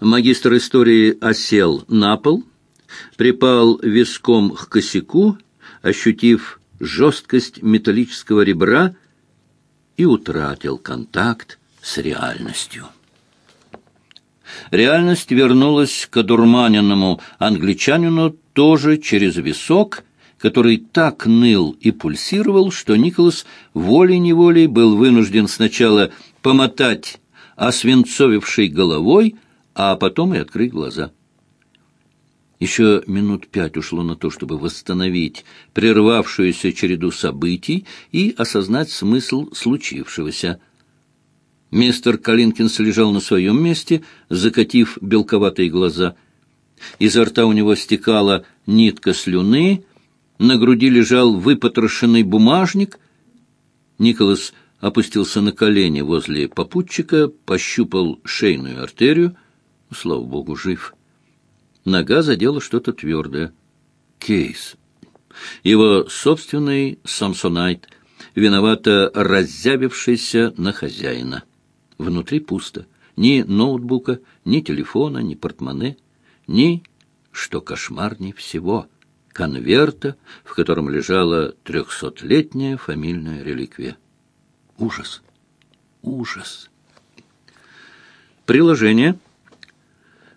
Магистр истории осел на пол, припал виском к косяку, ощутив жесткость металлического ребра и утратил контакт с реальностью. Реальность вернулась к одурманенному англичанину тоже через висок, который так ныл и пульсировал, что Николас волей-неволей был вынужден сначала помотать освинцовившей головой, а потом и открыть глаза. Еще минут пять ушло на то, чтобы восстановить прервавшуюся череду событий и осознать смысл случившегося. Мистер Калинкинс лежал на своем месте, закатив белковатые глаза. Изо рта у него стекала нитка слюны, на груди лежал выпотрошенный бумажник. Николас опустился на колени возле попутчика, пощупал шейную артерию. Слава богу, жив. Нога задела что-то твердое. Кейс. Его собственный самсонайт, виновато раззявившийся на хозяина. Внутри пусто. Ни ноутбука, ни телефона, ни портмоне, ни, что кошмарней всего, конверта, в котором лежала трехсотлетняя фамильная реликвия. Ужас! Ужас! Приложение.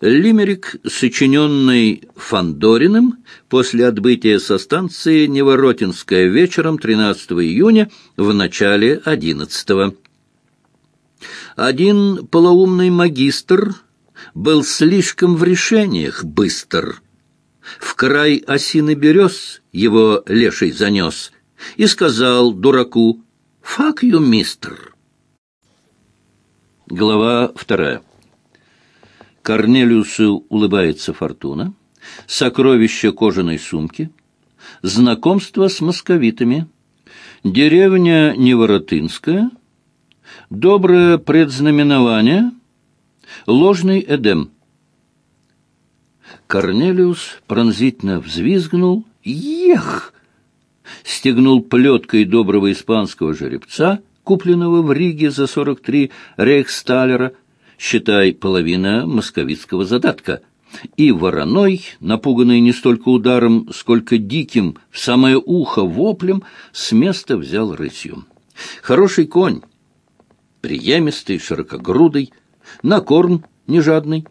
Лимерик, сочиненный Фандориным после отбытия со станции Неворотинская вечером 13 июня в начале 11 Один полоумный магистр был слишком в решениях быстр. В край осины берез его леший занес и сказал дураку «Fuck you, мистер!» Глава вторая. Корнелиусу улыбается фортуна, сокровище кожаной сумки, знакомство с московитами, деревня Неворотынская, доброе предзнаменование, ложный Эдем. Корнелиус пронзительно взвизгнул «Ех!» стегнул плеткой доброго испанского жеребца, купленного в Риге за 43 рейхсталера, считай, половина московицкого задатка, и вороной, напуганный не столько ударом, сколько диким, в самое ухо воплем, с места взял рысью. Хороший конь, приемистый, широкогрудый, на корм нежадный,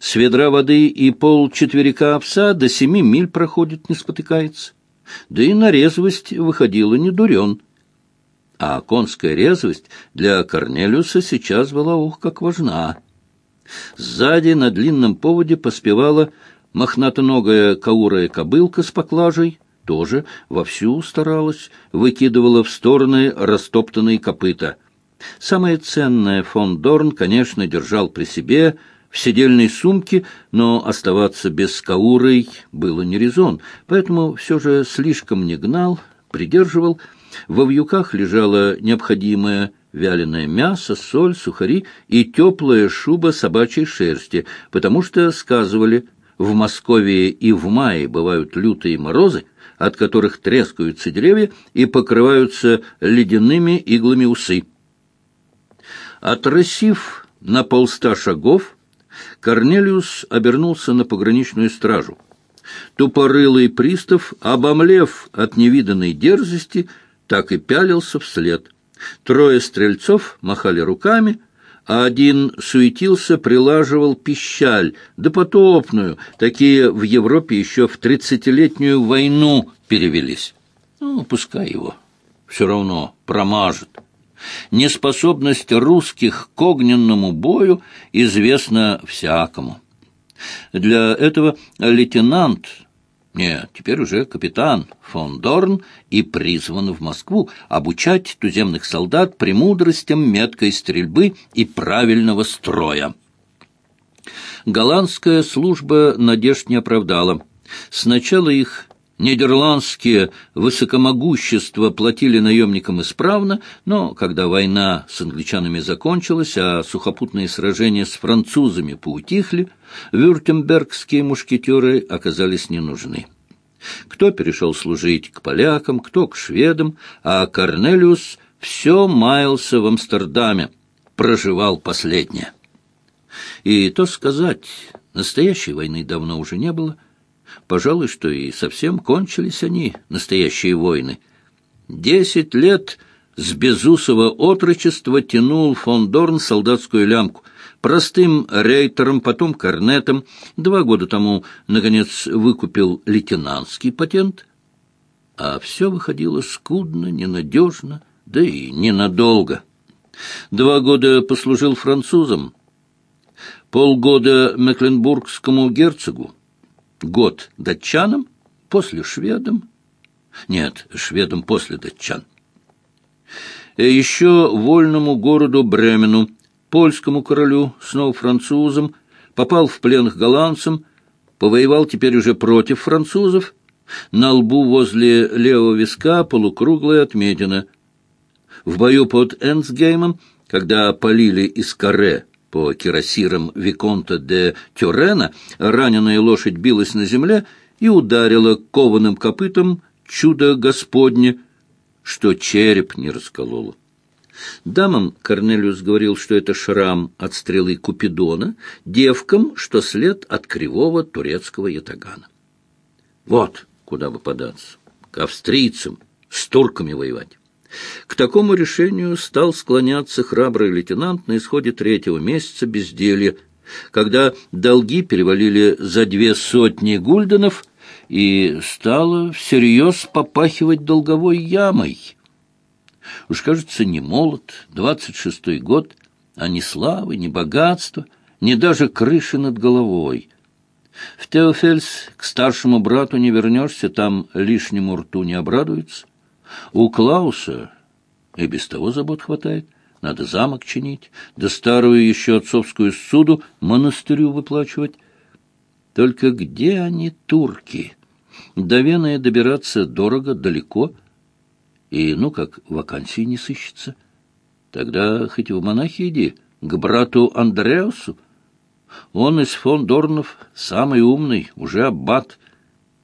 с ведра воды и пол четверика овса до семи миль проходит, не спотыкается. Да и на резвость выходила не дурен. А конская резвость для Корнелиуса сейчас была, ух, как важна. Сзади на длинном поводе поспевала мохнатоногая каурая кобылка с поклажей, тоже вовсю старалась, выкидывала в стороны растоптанные копыта. Самое ценное фон Дорн, конечно, держал при себе — в седельной сумке, но оставаться без скаурой было не резон, поэтому все же слишком не гнал, придерживал. Во вьюках лежало необходимое вяленое мясо, соль, сухари и теплая шуба собачьей шерсти, потому что, сказывали, в Москве и в мае бывают лютые морозы, от которых трескаются деревья и покрываются ледяными иглами усы. Отрысив на полста шагов, Корнелиус обернулся на пограничную стражу. Тупорылый пристав, обомлев от невиданной дерзости, так и пялился вслед. Трое стрельцов махали руками, а один суетился, прилаживал пищаль, да потопную, такие в Европе еще в тридцатилетнюю войну перевелись. Ну, пускай его, все равно промажет. Неспособность русских к огненному бою известна всякому. Для этого лейтенант, нет, теперь уже капитан фон Дорн и призван в Москву обучать туземных солдат премудростям меткой стрельбы и правильного строя. Голландская служба надежд не оправдала. Сначала их Нидерландские высокомогущества платили наемникам исправно, но когда война с англичанами закончилась, а сухопутные сражения с французами поутихли, вюртембергские мушкетеры оказались не нужны. Кто перешел служить к полякам, кто к шведам, а Корнелиус все маялся в Амстердаме, проживал последнее. И то сказать, настоящей войны давно уже не было. Пожалуй, что и совсем кончились они, настоящие войны. Десять лет с безусого отрочества тянул фон Дорн солдатскую лямку. Простым рейтером, потом корнетом. Два года тому, наконец, выкупил лейтенантский патент. А все выходило скудно, ненадежно, да и ненадолго. Два года послужил французам, полгода Мекленбургскому герцогу, год датчанам, после шведам. Нет, шведам после датчан. И еще вольному городу Бремену, польскому королю, снова французам, попал в плен к голландцам, повоевал теперь уже против французов, на лбу возле левого виска полукруглая отметина. В бою под Энсгеймом, когда полили из каре по кирасирам Виконта де Тюрена, раненая лошадь билась на земле и ударила кованым копытом чудо Господне, что череп не раскололо. Дамам Корнелиус говорил, что это шрам от стрелы Купидона, девкам, что след от кривого турецкого ятагана. Вот куда бы податься, к австрийцам, с турками воевать. К такому решению стал склоняться храбрый лейтенант на исходе третьего месяца безделья, когда долги перевалили за две сотни гульденов и стало всерьез попахивать долговой ямой. Уж, кажется, не молод, двадцать шестой год, а ни славы, ни богатства, ни даже крыши над головой. В Теофельс к старшему брату не вернешься, там лишнему рту не обрадуется. У Клауса и без того забот хватает. Надо замок чинить, да старую еще отцовскую суду монастырю выплачивать. Только где они, турки? До Вены добираться дорого, далеко, и, ну, как вакансии не сыщется. Тогда хоть в монахи иди, к брату Андреасу. Он из фон Дорнов самый умный, уже аббат.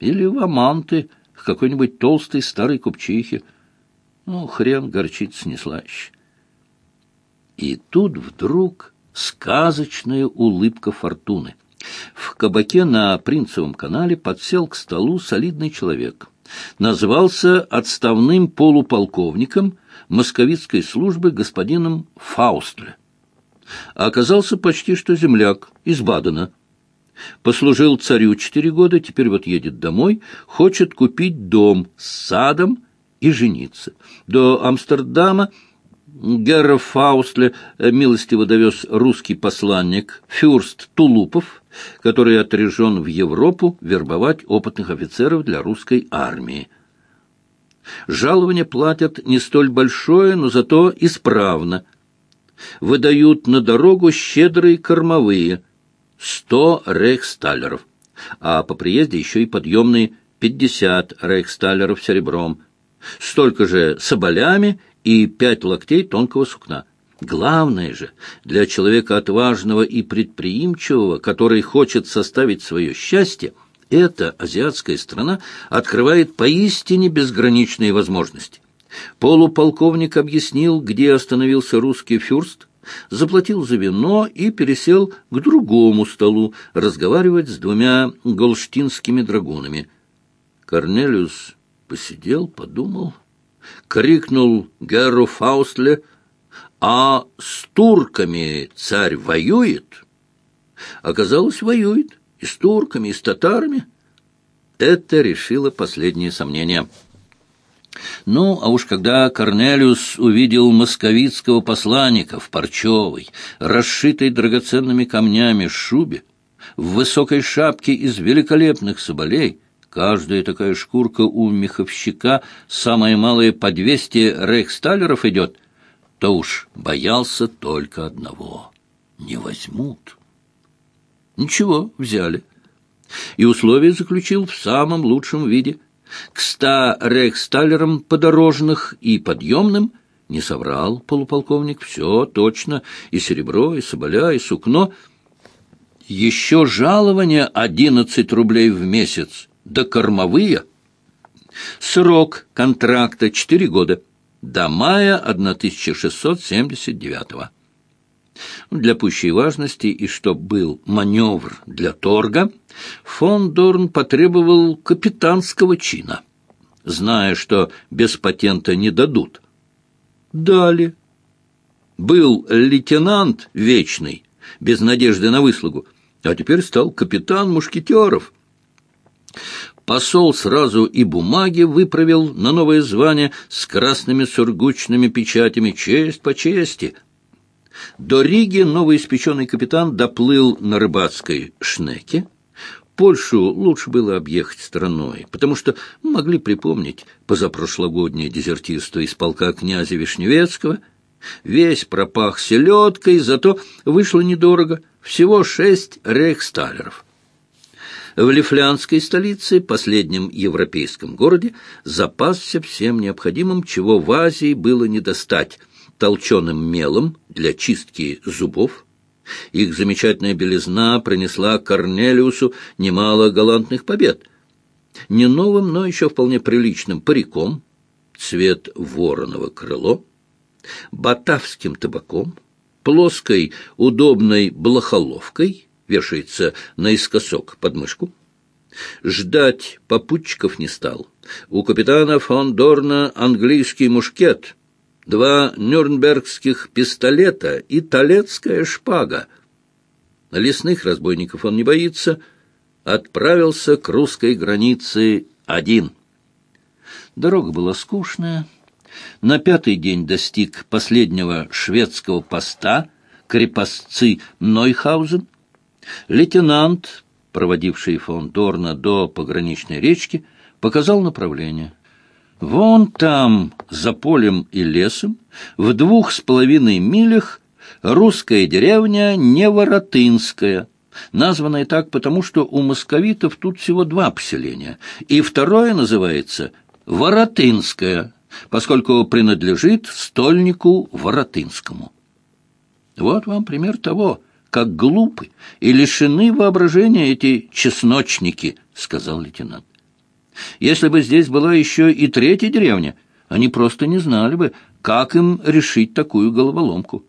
Или в Аманты, к какой-нибудь толстой старой купчихе. Ну, хрен горчица не слаще. И тут вдруг сказочная улыбка фортуны. В кабаке на Принцевом канале подсел к столу солидный человек. Назвался отставным полуполковником московицкой службы господином Фаустле. Оказался почти что земляк из Бадена. Послужил царю четыре года, теперь вот едет домой, хочет купить дом с садом и жениться. До Амстердама Герра Фаустле милостиво довез русский посланник Фюрст Тулупов, который отряжен в Европу вербовать опытных офицеров для русской армии. Жалование платят не столь большое, но зато исправно. Выдают на дорогу щедрые кормовые – сто рейхсталлеров, а по приезде еще и подъемные пятьдесят рейхсталлеров серебром – столько же соболями и пять локтей тонкого сукна. Главное же, для человека отважного и предприимчивого, который хочет составить свое счастье, эта азиатская страна открывает поистине безграничные возможности. Полуполковник объяснил, где остановился русский фюрст, заплатил за вино и пересел к другому столу разговаривать с двумя голштинскими драгунами. Корнелиус посидел, подумал, крикнул Геру Фаустле, «А с турками царь воюет?» Оказалось, воюет и с турками, и с татарами. Это решило последние сомнения. Ну, а уж когда Корнелиус увидел московицкого посланника в парчевой, расшитой драгоценными камнями шубе, в высокой шапке из великолепных соболей, Каждая такая шкурка у меховщика, самое малое по двести рейхсталлеров идет, то уж боялся только одного — не возьмут. Ничего, взяли. И условия заключил в самом лучшем виде. К ста рейхсталлерам подорожных и подъемным не соврал полуполковник, все точно, и серебро, и соболя, и сукно. Еще жалование одиннадцать рублей в месяц да кормовые. Срок контракта четыре года, до мая 1679 -го. Для пущей важности и чтоб был маневр для торга, фон Дорн потребовал капитанского чина, зная, что без патента не дадут. Дали. Был лейтенант вечный, без надежды на выслугу, а теперь стал капитан мушкетеров. Посол сразу и бумаги выправил на новое звание с красными сургучными печатями. Честь по чести — до Риги новоиспеченный капитан доплыл на рыбацкой шнеке. Польшу лучше было объехать страной, потому что могли припомнить позапрошлогоднее дезертирство из полка князя Вишневецкого. Весь пропах селедкой, зато вышло недорого, всего шесть рейхсталеров. В Лифлянской столице, последнем европейском городе, запасся всем необходимым, чего в Азии было не достать – толченым мелом для чистки зубов. Их замечательная белизна принесла Корнелиусу немало галантных побед. Не новым, но еще вполне приличным париком, цвет вороного крыло, батавским табаком, плоской удобной блохоловкой, вешается наискосок под мышку. Ждать попутчиков не стал. У капитана фон Дорна английский мушкет — два нюрнбергских пистолета и талецкая шпага. Лесных разбойников он не боится, отправился к русской границе один. Дорога была скучная. На пятый день достиг последнего шведского поста крепостцы Нойхаузен. Лейтенант, проводивший фон Дорна до пограничной речки, показал направление — Вон там, за полем и лесом, в двух с половиной милях, русская деревня Неворотынская, названная так потому, что у московитов тут всего два поселения, и второе называется Воротынское, поскольку принадлежит стольнику Воротынскому. Вот вам пример того, как глупы и лишены воображения эти чесночники, — сказал лейтенант. Если бы здесь была еще и третья деревня, они просто не знали бы, как им решить такую головоломку.